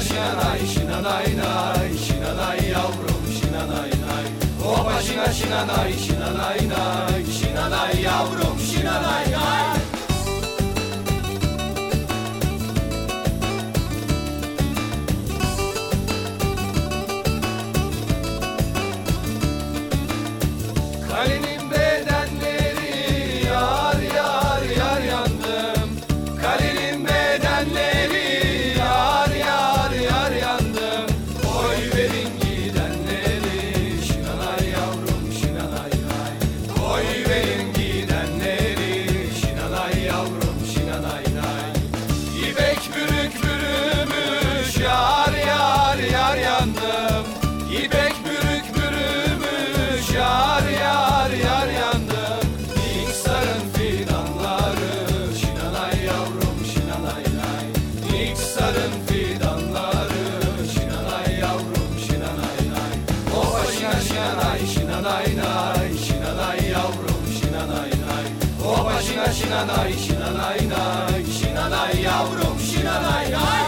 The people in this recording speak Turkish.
şinanay şinanay nay şinanay yavrum şinanay nay Hopa şina şinanay şinanay nay şinanay yavrum şinanay şinanay nay. Bürümüş yar yar yar yandım. İpek bürük bürümüş yar yar yar yandım. İlk sarın fidanları şinanay yavrum şinanay nay. Sarın fidanları şinanay yavrum şinanay nay. O başına şinanay şinanay nay şinanay yavrum şinanay nay O başına şinanay şinanay nay şinanay yavrum şinanay nay